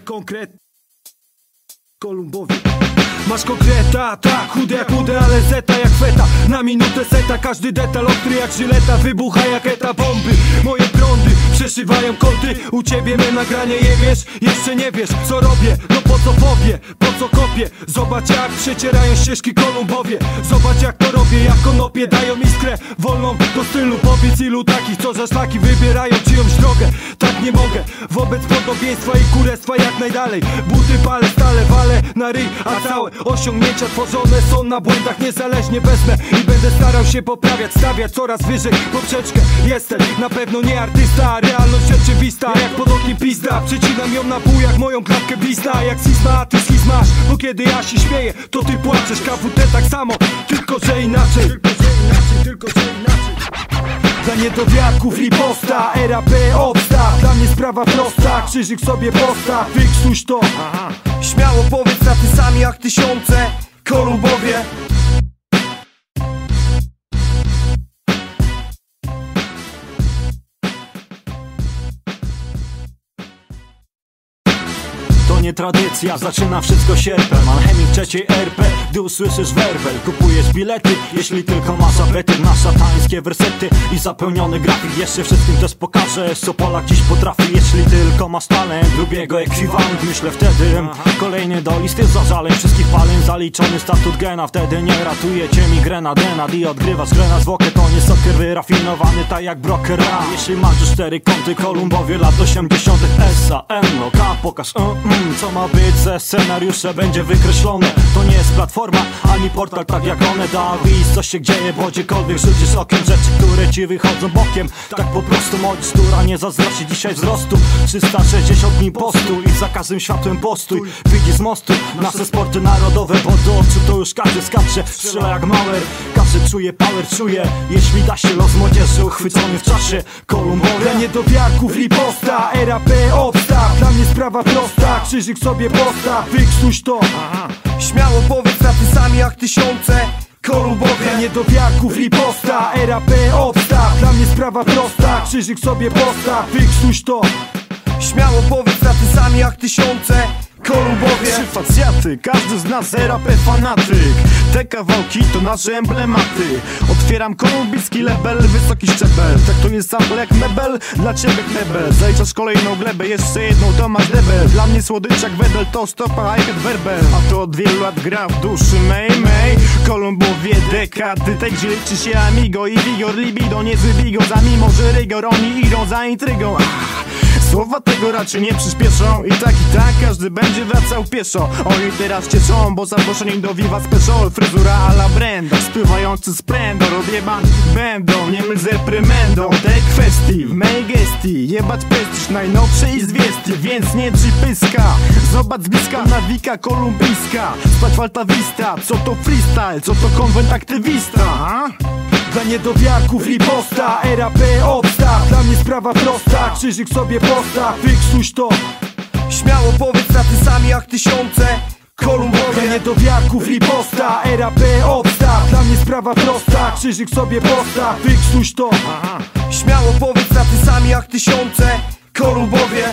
Konkret Kolumbowie Masz konkreta, tak, chude jak chude, ale zeta jak feta. Na minutę seta, każdy detal ostry jak żyleta. Wybucha jak eta bomby, moje prądy Przeszywają kąty, u ciebie me nagranie je wiesz Jeszcze nie wiesz, co robię, no po co powie Po co kopię, zobacz jak przecierają ścieżki Kolumbowie. Zobacz jak to robię, jak konopie dają iskrę Wolną do stylu, powiedz ilu takich Co za szlaki wybierają czyjąś drogę. Tak nie mogę, wobec podobieństwa i kurestwa jak najdalej. Buty palę, stale walę na ryj, a całe osiągnięcia tworzone są na błędach. Niezależnie wezmę i będę starał się poprawiać Stawiać coraz wyżej poprzeczkę. Jestem na pewno nie artysta, realność rzeczywista Jak pod okiem pizda, przecinam ją na pół jak moją klatkę blizna. Jak schizma, a ty schizmasz, bo kiedy ja się śmieję To ty płaczesz, KWT tak samo, tylko że inaczej. Tylko że inaczej, tylko że inaczej. Dla niedowiarków riposta, RAP obsta. Dla mnie sprawa prosta, krzyżyk sobie posta. Wyksuś to. Śmiało powiedz na ty sami jak tysiące Kolumbowie tradycja, zaczyna wszystko sierpem Alchemik trzeciej RP, gdy usłyszysz werbel Kupujesz bilety, jeśli tylko masz apetyt Na szatańskie wersety i zapełniony grafik. Jeszcze wszystkim też pokażę, co Polak dziś potrafi. Jeśli tylko masz talent, lubiego ekwiwalent Myślę wtedy, kolejny do listy zażaleń Wszystkich paleń, zaliczony statut gena. Wtedy nie ratuje cię migrena, denad I odgrywasz grę na zwłokę, to nie soker wyrafinowany Tak jak broker Jeśli masz już cztery kąty, Kolumbowie lat 80 S-A, N, O, K, pokaż mm, mm, co ma być ze scenariusze będzie wykreślone. To nie jest platforma, ani portal tak jak one. Dawid, co się dzieje, bo gdziekolwiek rzucisz okiem Rzeczy, które ci wychodzą bokiem. Tak po prostu moc, która nie zazdrości dzisiaj wzrostu. 360 dni postu i za każdym światłem postój. Widzi z mostu nasze sporty narodowe Bo do oczu to już każdy skacze. Strzela jak mauer, czuje power, czuje Jeśli da się los młodzieży uchwycony w czasie. Kolumbowie Dla niedowiarków riposta, RAP obsta. Dla mnie sprawa prosta, krzyżyk sobie posta. Wyksuś to. Śmiało powiedz na ty sami jak tysiące Kolumbowie Dla niedowiarków riposta, RAP obsta. Dla mnie sprawa prosta, krzyżyk sobie posta. Wyksuś to. Śmiało powiedz na sami jak tysiące Kolumbowie. Trzy facjaty, każdy z nas RAP fanatyk Te kawałki to nasze emblematy. Otwieram kolumbijski label, wysoki szczebel. Tak to jest sample jak mebel, dla ciebie knebel Zaliczasz kolejną glebę, jeszcze jedną to masz lebel. Dla mnie słodycz jak wedel to stopa, hi werbel. A to od wielu lat gra w duszy May May Kolumbowie dekady, tak gdzie liczy się amigo i wigor. Libido, niezły bigo, za mimo że rygor Oni idą za intrygą. Ah. Słowa tego raczej nie przyspieszą. I tak i tak każdy będzie wracał pieszo. Oni teraz cieszą, bo zaproszeni do Viva Special. Fryzura a la Brenda, spływający splendor Odjebani będą, nie myl z reprymendą. Te kwestii w mej gestii Jebać prestiż najnowszej zwiesti Więc nie przypyska. Zobacz z bliska nawika kolumbijska. Spać Falta Vista, co to freestyle Co to konwent aktywista, a? Dla niedowiarków riposta, RAP obsta. Dla mnie sprawa prosta, krzyżyk sobie posta. Wyksuś to. Śmiało powiedz na ty sami jak tysiące. Dla Kolumbowie niedowiarków riposta, RAP obsta. Dla mnie sprawa prosta, krzyżyk sobie posta. Wyksuś to. Śmiało powiedz na ty sami jak tysiące. Kolumbowie